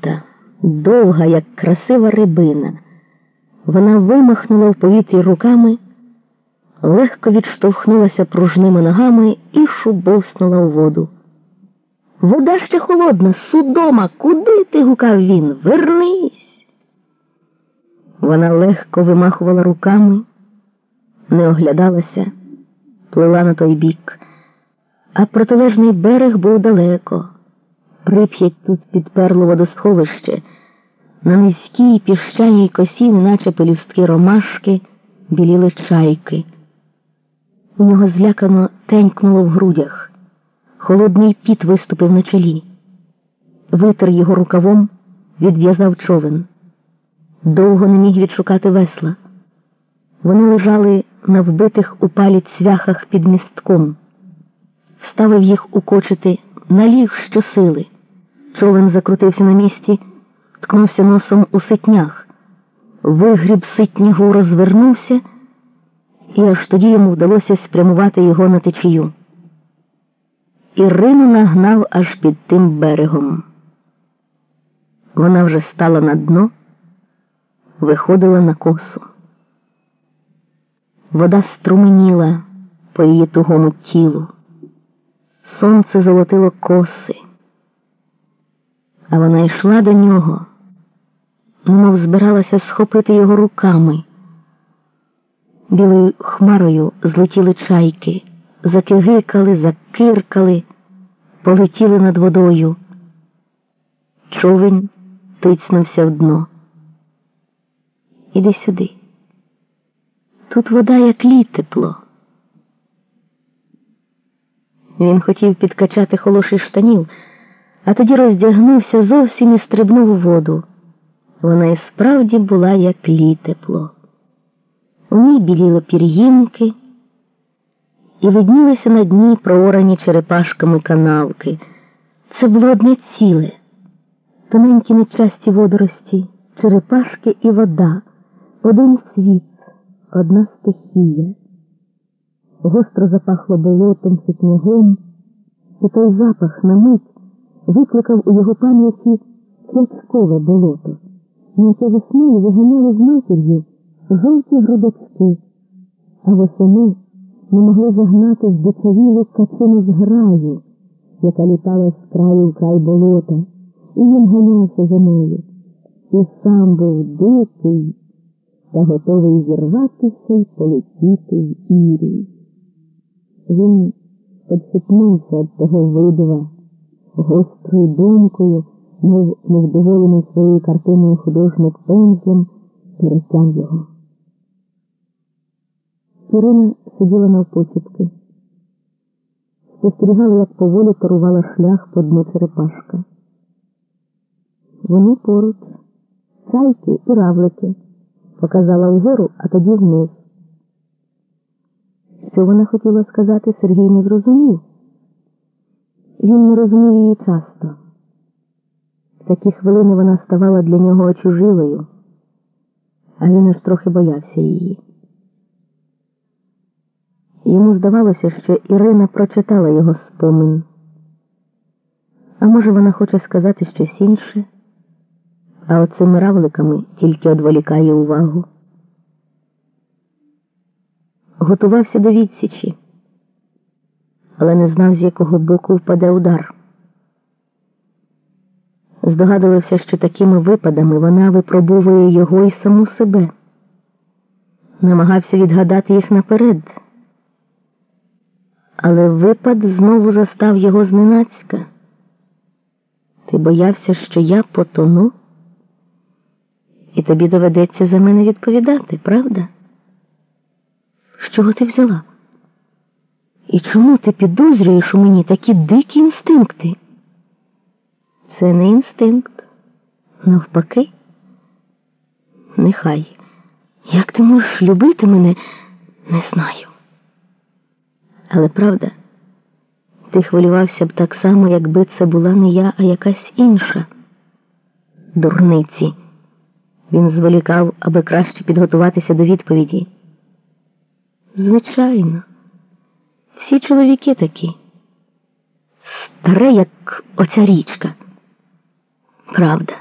жовта, довга, як красива рибина. Вона вимахнула в повітрі руками, легко відштовхнулася пружними ногами і шубовснула у воду. Вода ще холодна, судома, куди ти? гукав він. Вернись. Вона легко вимахувала руками, не оглядалася, плила на той бік, а протилежний берег був далеко. Прип'ять тут підперло водосховище, на низькій піщаній косі, неначе пелюстки ромашки, біліли чайки. У нього злякано тенькнуло в грудях. Холодний піт виступив на чолі. Витер його рукавом, відв'язав човен. Довго не міг відшукати весла. Вони лежали на вбитих у палі цвяхах під містком. Ставив їх укочити, наліг щосили. Човен закрутився на місці, ткнувся носом у ситнях, вигріб ситнігу розвернувся, і аж тоді йому вдалося спрямувати його на течію. Ірину нагнав аж під тим берегом. Вона вже стала на дно, виходила на косу. Вода струменіла по її тугому тілу. Сонце золотило коси, а вона йшла до нього, немов збиралася схопити його руками. Білою хмарою злетіли чайки, закигикали, закиркали, полетіли над водою. Човень тицнувся в дно. Іди сюди. Тут вода, як лід тепло. Він хотів підкачати холоші штанів, а тоді роздягнувся зовсім і стрибнув у воду. Вона і справді була, як лід тепло. У ній біліли пір'їнки і виднілися на дні проорані черепашками канавки. Це було одне ціле, тоненькі нечасті водорості, черепашки і вода, один світ, одна стихія. Гостро запахло болотом, ситнягом, і той запах на мить викликав у його пам'яті свячкове болото, яке весною виганяли з матір'ю жовті грудочки, а восени не могли загнати в дичавілу качину зграю, яка літала з краю в край болота, і він ганявся за нею. І сам був дикий та готовий зірватися й полетіти в ірій. Він підхитнувся від того видива гострою думкою, мов невдоволений своєю картиною художник пензлем, перетяг його. Ірина сиділа навпочепки, спостерігала, як поволі тарувала шлях по дну черепашка. Вони поруч, чайки і равлики, показала вгору, а тоді вниз. Що вона хотіла сказати, Сергій не зрозумів. Він не розумів її часто. В такі хвилини вона ставала для нього очуживою, а він аж трохи боявся її. Йому здавалося, що Ірина прочитала його спомин. А може, вона хоче сказати щось інше, а оцими равликами тільки одволікає увагу. Готувався до відсічі, але не знав, з якого боку впаде удар. Здогадувався, що такими випадами вона випробовує його і саму себе, намагався відгадати їх наперед. Але випад знову застав його зненацька. Ти боявся, що я потону, і тобі доведеться за мене відповідати, правда? З чого ти взяла? І чому ти підозрюєш у мені такі дикі інстинкти? Це не інстинкт. Навпаки. Нехай. Як ти можеш любити мене, не знаю. Але правда, ти хвилювався б так само, якби це була не я, а якась інша. Дурниці. Він зволікав, аби краще підготуватися до відповіді. Звичайно, всі чоловіки такі. Старе, як оця річка. Правда.